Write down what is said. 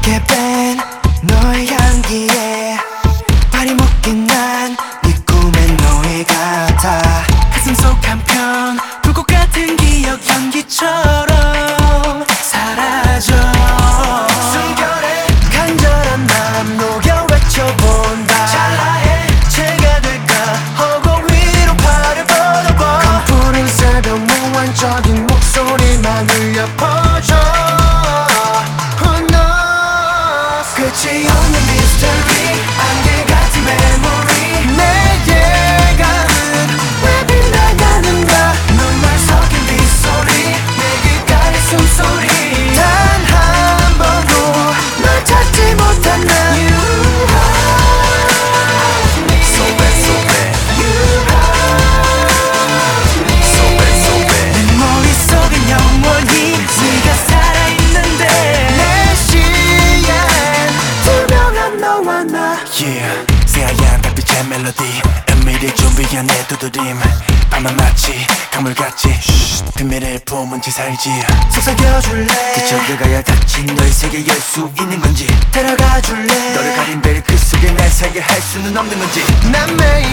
짙게 뺀 너의 향기에 발이 묶인 난네 꿈의 노예 같아 가슴 속 한편 불꽃 같은 기억 연기처럼 사라져. 숨결에 간절한 마음 녹여 외쳐본다. 찰나에 제가 될까 허공 위로 팔을 뻗어봐. 푸른 새벽 무한적인 목소리만 울려 퍼져 끝이 없는 Yeah 새하얀 달빛의 멜로디. 은밀히 준비한 내 두드림. 밤은 마치 강물같이. 쉿, 비밀을 품은 채 살지. 속삭여줄래? 그저 들어가야 닫힌 너의 세계 열수 있는 건지. 데려가줄래? 너를 가린 벨그 속에 날 살게 할 수는 없는 건지. 난 매일